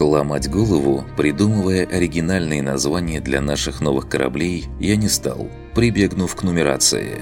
Ломать голову, придумывая оригинальные названия для наших новых кораблей, я не стал, прибегнув к нумерации.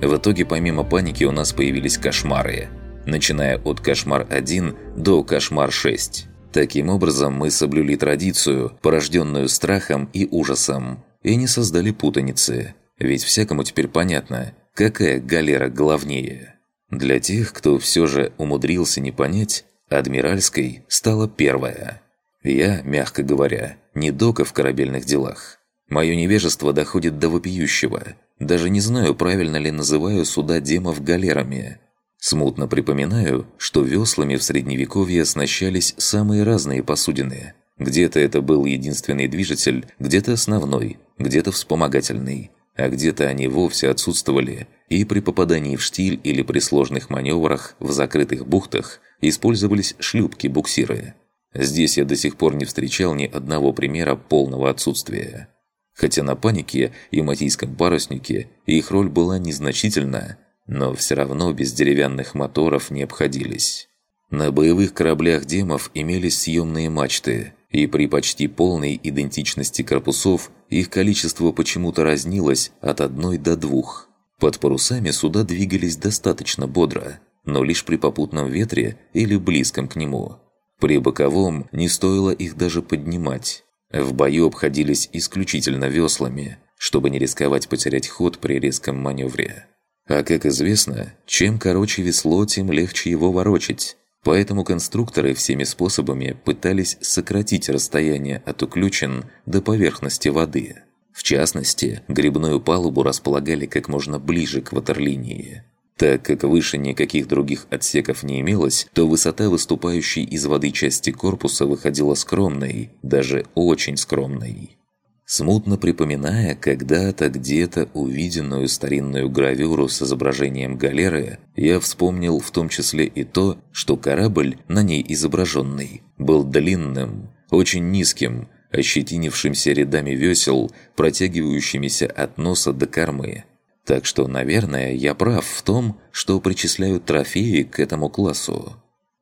В итоге помимо паники у нас появились кошмары, начиная от «Кошмар-1» до «Кошмар-6». Таким образом, мы соблюли традицию, порожденную страхом и ужасом, и не создали путаницы, ведь всякому теперь понятно, какая галера главнее. Для тех, кто все же умудрился не понять, Адмиральской стала первая. Я, мягко говоря, не дока в корабельных делах. Мое невежество доходит до вопиющего. Даже не знаю, правильно ли называю суда демов галерами. Смутно припоминаю, что веслами в Средневековье оснащались самые разные посудины. Где-то это был единственный движитель, где-то основной, где-то вспомогательный, а где-то они вовсе отсутствовали, и при попадании в штиль или при сложных маневрах в закрытых бухтах использовались шлюпки-буксиры. Здесь я до сих пор не встречал ни одного примера полного отсутствия. Хотя на панике и матийском паруснике их роль была незначительна, но все равно без деревянных моторов не обходились. На боевых кораблях демов имелись съемные мачты, и при почти полной идентичности корпусов их количество почему-то разнилось от одной до двух. Под парусами суда двигались достаточно бодро, но лишь при попутном ветре или близком к нему – при боковом не стоило их даже поднимать. В бою обходились исключительно веслами, чтобы не рисковать потерять ход при резком маневре. А как известно, чем короче весло, тем легче его ворочить. Поэтому конструкторы всеми способами пытались сократить расстояние от уключен до поверхности воды. В частности, грибную палубу располагали как можно ближе к ватерлинии. Так как выше никаких других отсеков не имелось, то высота выступающей из воды части корпуса выходила скромной, даже очень скромной. Смутно припоминая когда-то где-то увиденную старинную гравюру с изображением галеры, я вспомнил в том числе и то, что корабль, на ней изображенный, был длинным, очень низким, ощетинившимся рядами весел, протягивающимися от носа до кормы – так что, наверное, я прав в том, что причисляю трофеи к этому классу.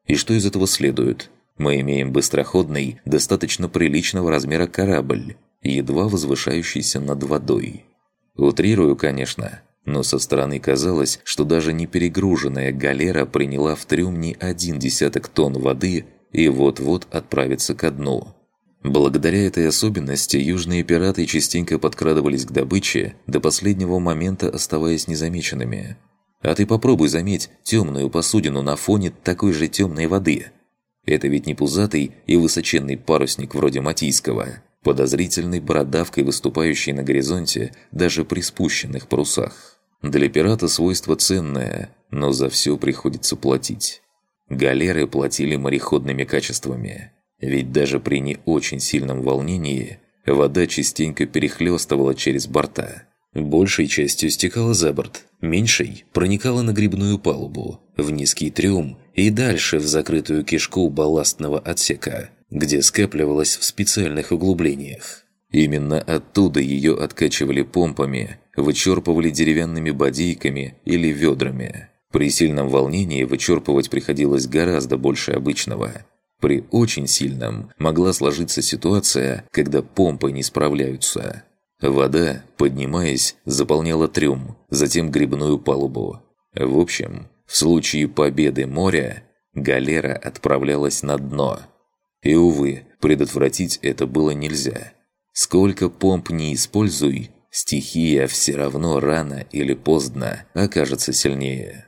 И что из этого следует? Мы имеем быстроходный, достаточно приличного размера корабль, едва возвышающийся над водой. Утрирую, конечно, но со стороны казалось, что даже не перегруженная галера приняла в трюм не один десяток тонн воды и вот-вот отправится ко дну. Благодаря этой особенности южные пираты частенько подкрадывались к добыче, до последнего момента оставаясь незамеченными. А ты попробуй заметь темную посудину на фоне такой же темной воды. Это ведь не пузатый и высоченный парусник вроде Матийского, подозрительной бородавкой выступающий на горизонте даже при спущенных парусах. Для пирата свойство ценное, но за все приходится платить. Галеры платили мореходными качествами – ведь даже при не очень сильном волнении вода частенько перехлестывала через борта. Большей частью стекала за борт, меньшей проникала на грибную палубу, в низкий трюм и дальше в закрытую кишку балластного отсека, где скапливалась в специальных углублениях. Именно оттуда ее откачивали помпами, вычерпывали деревянными бодейками или ведрами. При сильном волнении вычерпывать приходилось гораздо больше обычного – при очень сильном могла сложиться ситуация, когда помпы не справляются. Вода, поднимаясь, заполняла трюм, затем грибную палубу. В общем, в случае победы моря, галера отправлялась на дно. И, увы, предотвратить это было нельзя. Сколько помп не используй, стихия все равно рано или поздно окажется сильнее.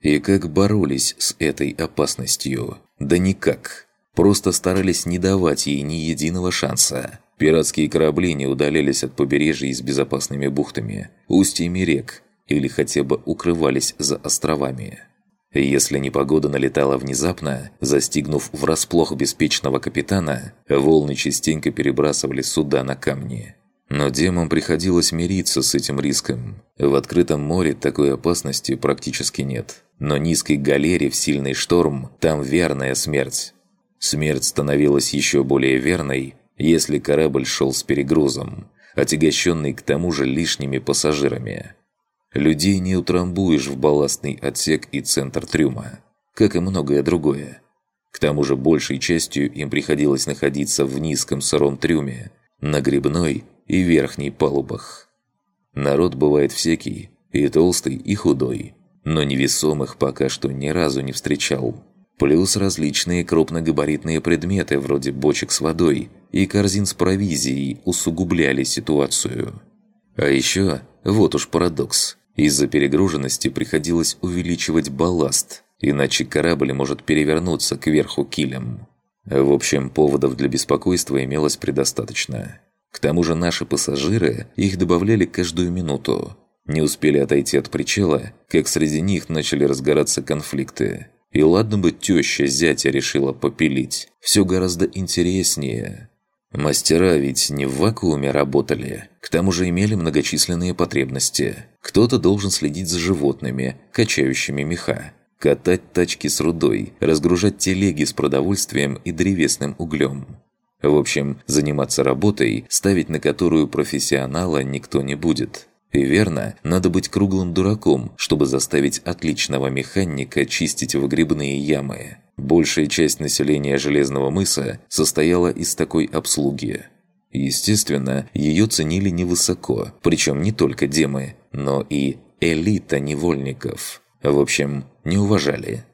И как боролись с этой опасностью? Да никак. Просто старались не давать ей ни единого шанса. Пиратские корабли не удалялись от побережья с безопасными бухтами, устьями рек или хотя бы укрывались за островами. Если непогода налетала внезапно, застигнув врасплох беспечного капитана, волны частенько перебрасывали суда на камни. Но демам приходилось мириться с этим риском. В открытом море такой опасности практически нет. Но низкой галере в сильный шторм там верная смерть. Смерть становилась еще более верной, если корабль шел с перегрузом, отягощенный к тому же лишними пассажирами. Людей не утрамбуешь в балластный отсек и центр трюма, как и многое другое. К тому же большей частью им приходилось находиться в низком сыром трюме, на грибной и верхней палубах. Народ бывает всякий, и толстый, и худой, но невесомых пока что ни разу не встречал. Плюс различные крупногабаритные предметы вроде бочек с водой и корзин с провизией усугубляли ситуацию. А еще, вот уж парадокс, из-за перегруженности приходилось увеличивать балласт, иначе корабль может перевернуться кверху килем. В общем, поводов для беспокойства имелось предостаточно. К тому же наши пассажиры их добавляли каждую минуту. Не успели отойти от причала, как среди них начали разгораться конфликты. И ладно бы теща зятя решила попилить. Все гораздо интереснее. Мастера ведь не в вакууме работали. К тому же имели многочисленные потребности. Кто-то должен следить за животными, качающими меха. Катать тачки с рудой, разгружать телеги с продовольствием и древесным углем. В общем, заниматься работой, ставить на которую профессионала никто не будет. И верно, надо быть круглым дураком, чтобы заставить отличного механика чистить выгребные ямы. Большая часть населения Железного мыса состояла из такой обслуги. Естественно, ее ценили невысоко, причем не только демы, но и элита невольников. В общем, не уважали.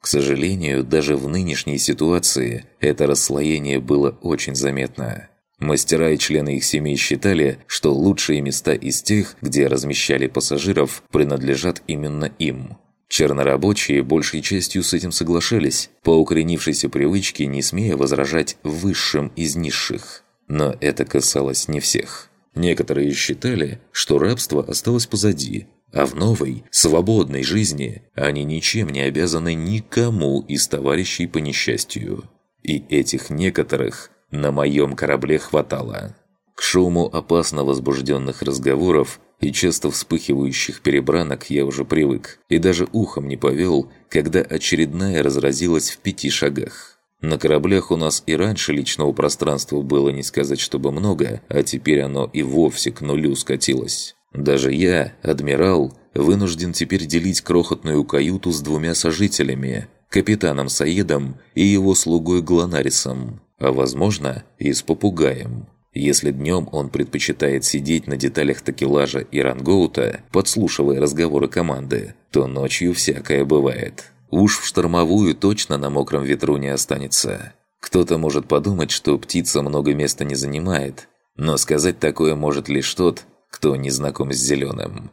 К сожалению, даже в нынешней ситуации это расслоение было очень заметно. Мастера и члены их семей считали, что лучшие места из тех, где размещали пассажиров, принадлежат именно им. Чернорабочие большей частью с этим соглашались, по укоренившейся привычке не смея возражать высшим из низших. Но это касалось не всех. Некоторые считали, что рабство осталось позади, а в новой, свободной жизни они ничем не обязаны никому из товарищей по несчастью. И этих некоторых на моем корабле хватало. К шуму опасно возбужденных разговоров и часто вспыхивающих перебранок я уже привык, и даже ухом не повел, когда очередная разразилась в пяти шагах. На кораблях у нас и раньше личного пространства было не сказать чтобы много, а теперь оно и вовсе к нулю скатилось. Даже я, адмирал, вынужден теперь делить крохотную каюту с двумя сожителями, капитаном Саедом и его слугой Глонарисом а возможно и с попугаем. Если днем он предпочитает сидеть на деталях такелажа и рангоута, подслушивая разговоры команды, то ночью всякое бывает. Уж в штормовую точно на мокром ветру не останется. Кто-то может подумать, что птица много места не занимает, но сказать такое может лишь тот, кто не знаком с зеленым.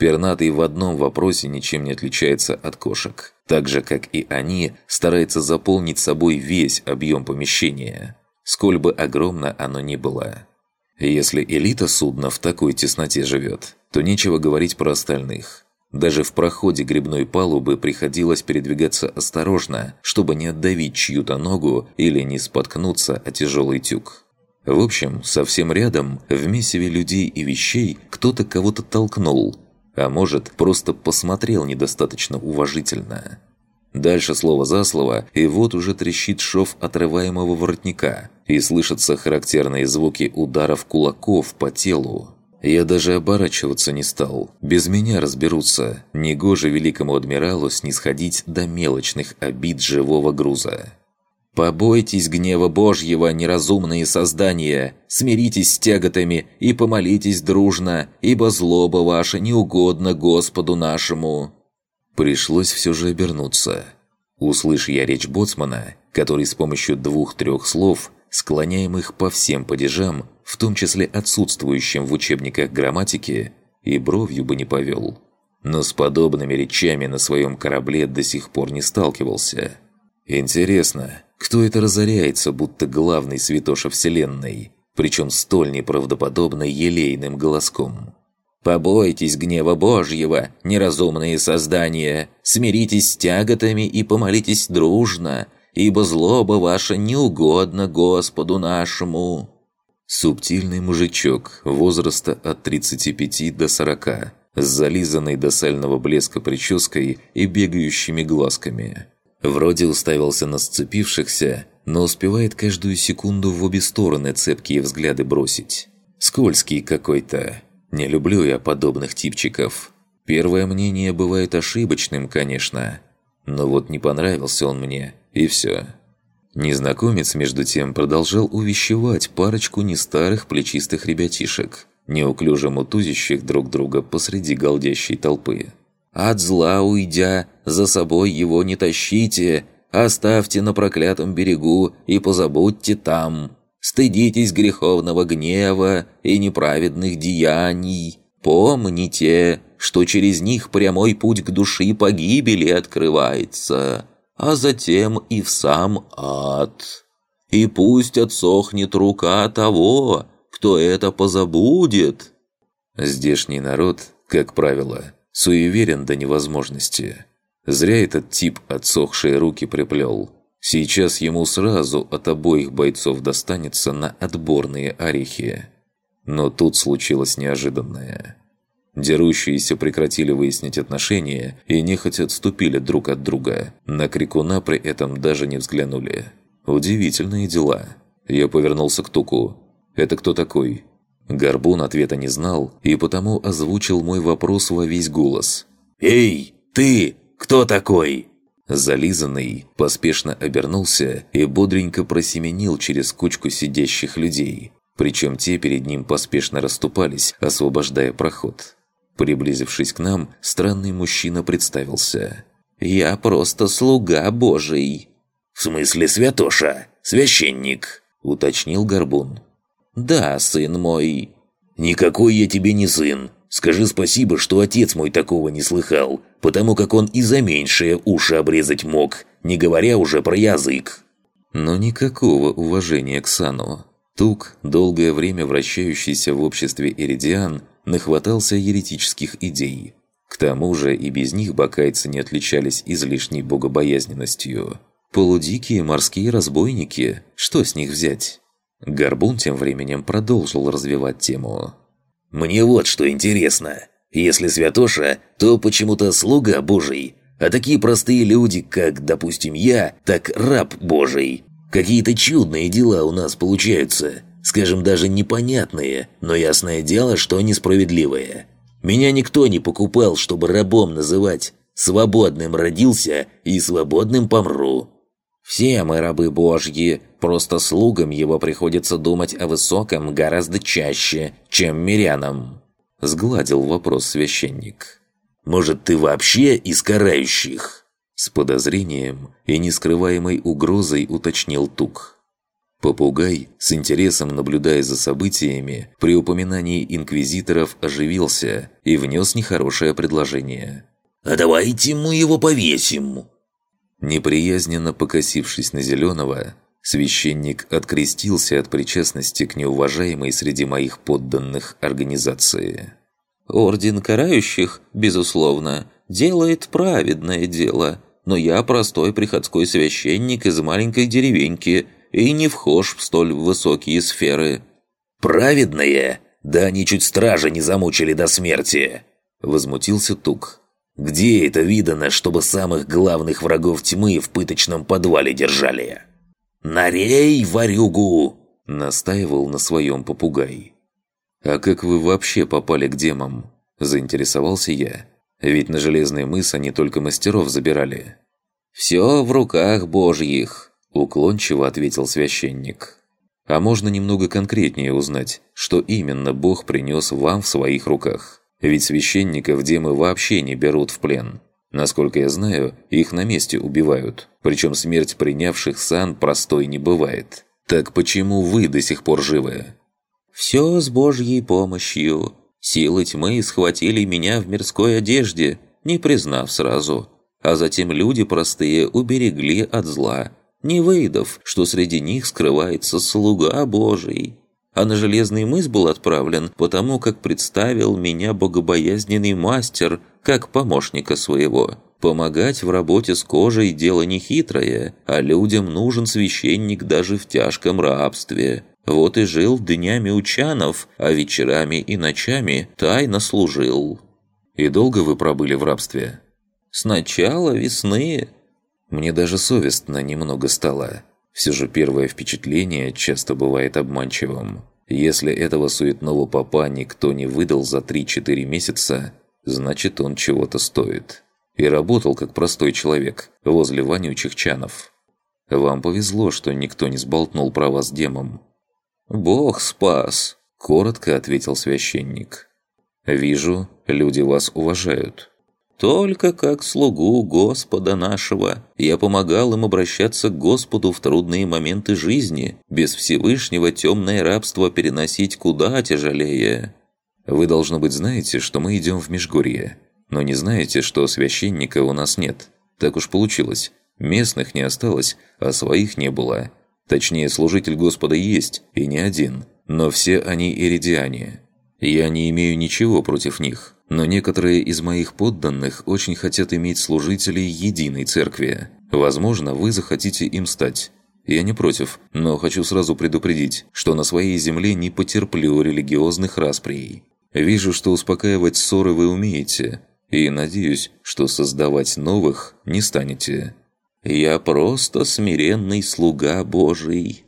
Пернатый в одном вопросе ничем не отличается от кошек. Так же, как и они, старается заполнить собой весь объем помещения, сколь бы огромно оно ни было. Если элита судна в такой тесноте живет, то нечего говорить про остальных. Даже в проходе грибной палубы приходилось передвигаться осторожно, чтобы не отдавить чью-то ногу или не споткнуться о тяжелый тюк. В общем, совсем рядом, в месиве людей и вещей, кто-то кого-то толкнул – а может, просто посмотрел недостаточно уважительно. Дальше слово за слово, и вот уже трещит шов отрываемого воротника, и слышатся характерные звуки ударов кулаков по телу. Я даже оборачиваться не стал. Без меня разберутся. Негоже великому адмиралу снисходить до мелочных обид живого груза. «Побойтесь гнева Божьего, неразумные создания, смиритесь с тяготами и помолитесь дружно, ибо злоба ваша не угодна Господу нашему». Пришлось все же обернуться. Услышь я речь боцмана, который с помощью двух-трех слов, склоняемых по всем падежам, в том числе отсутствующим в учебниках грамматики, и бровью бы не повел. Но с подобными речами на своем корабле до сих пор не сталкивался. Интересно, кто это разоряется, будто главный святоша Вселенной, причем столь неправдоподобно елейным голоском? «Побойтесь гнева Божьего, неразумные создания, смиритесь с тяготами и помолитесь дружно, ибо злоба ваша не угодна Господу нашему». Субтильный мужичок возраста от 35 до 40, с зализанной до сального блеска прической и бегающими глазками – Вроде уставился на сцепившихся, но успевает каждую секунду в обе стороны цепкие взгляды бросить. Скользкий какой-то. Не люблю я подобных типчиков. Первое мнение бывает ошибочным, конечно. Но вот не понравился он мне, и все. Незнакомец, между тем, продолжал увещевать парочку нестарых плечистых ребятишек, неуклюже мутузящих друг друга посреди голдящей толпы. «От зла уйдя, за собой его не тащите, оставьте на проклятом берегу и позабудьте там. Стыдитесь греховного гнева и неправедных деяний. Помните, что через них прямой путь к души погибели открывается, а затем и в сам ад. И пусть отсохнет рука того, кто это позабудет. Здешний народ, как правило, суеверен до невозможности. Зря этот тип отсохшие руки приплел. Сейчас ему сразу от обоих бойцов достанется на отборные орехи. Но тут случилось неожиданное. Дерущиеся прекратили выяснить отношения и нехотя отступили друг от друга. На крикуна при этом даже не взглянули. Удивительные дела. Я повернулся к Туку. «Это кто такой?» Горбун ответа не знал и потому озвучил мой вопрос во весь голос. «Эй, ты! Кто такой?» Зализанный поспешно обернулся и бодренько просеменил через кучку сидящих людей. Причем те перед ним поспешно расступались, освобождая проход. Приблизившись к нам, странный мужчина представился. «Я просто слуга божий». «В смысле святоша? Священник?» – уточнил Горбун. «Да, сын мой». «Никакой я тебе не сын. Скажи спасибо, что отец мой такого не слыхал, потому как он и за меньшее уши обрезать мог, не говоря уже про язык». Но никакого уважения к Сану. Тук, долгое время вращающийся в обществе Эридиан, нахватался еретических идей. К тому же и без них бакайцы не отличались излишней богобоязненностью. Полудикие морские разбойники, что с них взять? Горбун тем временем продолжил развивать тему. «Мне вот что интересно. Если святоша, то почему-то слуга божий, а такие простые люди, как, допустим, я, так раб божий. Какие-то чудные дела у нас получаются. Скажем, даже непонятные, но ясное дело, что несправедливые. Меня никто не покупал, чтобы рабом называть. Свободным родился и свободным помру. Все мы рабы божьи, просто слугам его приходится думать о высоком гораздо чаще, чем мирянам. Сгладил вопрос священник. «Может, ты вообще из карающих?» С подозрением и нескрываемой угрозой уточнил Тук. Попугай, с интересом наблюдая за событиями, при упоминании инквизиторов оживился и внес нехорошее предложение. «А давайте мы его повесим!» Неприязненно покосившись на Зеленого, священник открестился от причастности к неуважаемой среди моих подданных организации. «Орден карающих, безусловно, делает праведное дело, но я простой приходской священник из маленькой деревеньки – и не вхож в столь высокие сферы». «Праведные? Да они чуть стража не замучили до смерти!» Возмутился Тук. «Где это видано, чтобы самых главных врагов тьмы в пыточном подвале держали?» «Нарей, варюгу!» Настаивал на своем попугай. «А как вы вообще попали к демам?» Заинтересовался я. Ведь на Железный мыс они только мастеров забирали. «Все в руках божьих», Уклончиво ответил священник. А можно немного конкретнее узнать, что именно Бог принес вам в своих руках? Ведь священников демы вообще не берут в плен. Насколько я знаю, их на месте убивают. Причем смерть принявших сан простой не бывает. Так почему вы до сих пор живы? «Все с Божьей помощью. Силы тьмы схватили меня в мирской одежде, не признав сразу. А затем люди простые уберегли от зла, не выйдов, что среди них скрывается слуга Божий. А на Железный мыс был отправлен, потому как представил меня богобоязненный мастер, как помощника своего. Помогать в работе с кожей – дело нехитрое, а людям нужен священник даже в тяжком рабстве. Вот и жил днями у чанов, а вечерами и ночами тайно служил. И долго вы пробыли в рабстве? С начала весны, мне даже совестно немного стало. Все же первое впечатление часто бывает обманчивым. Если этого суетного папа никто не выдал за 3-4 месяца, значит он чего-то стоит. И работал как простой человек, возле вонючих чанов. Вам повезло, что никто не сболтнул про вас демом». «Бог спас», – коротко ответил священник. «Вижу, люди вас уважают». «Только как слугу Господа нашего. Я помогал им обращаться к Господу в трудные моменты жизни, без Всевышнего темное рабство переносить куда тяжелее». «Вы, должно быть, знаете, что мы идем в Межгорье, но не знаете, что священника у нас нет. Так уж получилось. Местных не осталось, а своих не было. Точнее, служитель Господа есть, и не один, но все они иридиане. Я не имею ничего против них, но некоторые из моих подданных очень хотят иметь служителей единой церкви. Возможно, вы захотите им стать. Я не против, но хочу сразу предупредить, что на своей земле не потерплю религиозных расприй. Вижу, что успокаивать ссоры вы умеете, и надеюсь, что создавать новых не станете. Я просто смиренный слуга Божий».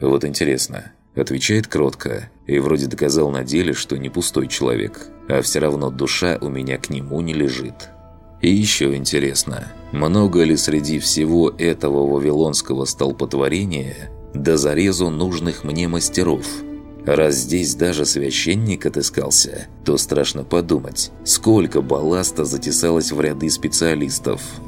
Вот интересно, отвечает кротко, и вроде доказал на деле, что не пустой человек, а все равно душа у меня к нему не лежит. И еще интересно, много ли среди всего этого вавилонского столпотворения до зарезу нужных мне мастеров – Раз здесь даже священник отыскался, то страшно подумать, сколько балласта затесалось в ряды специалистов –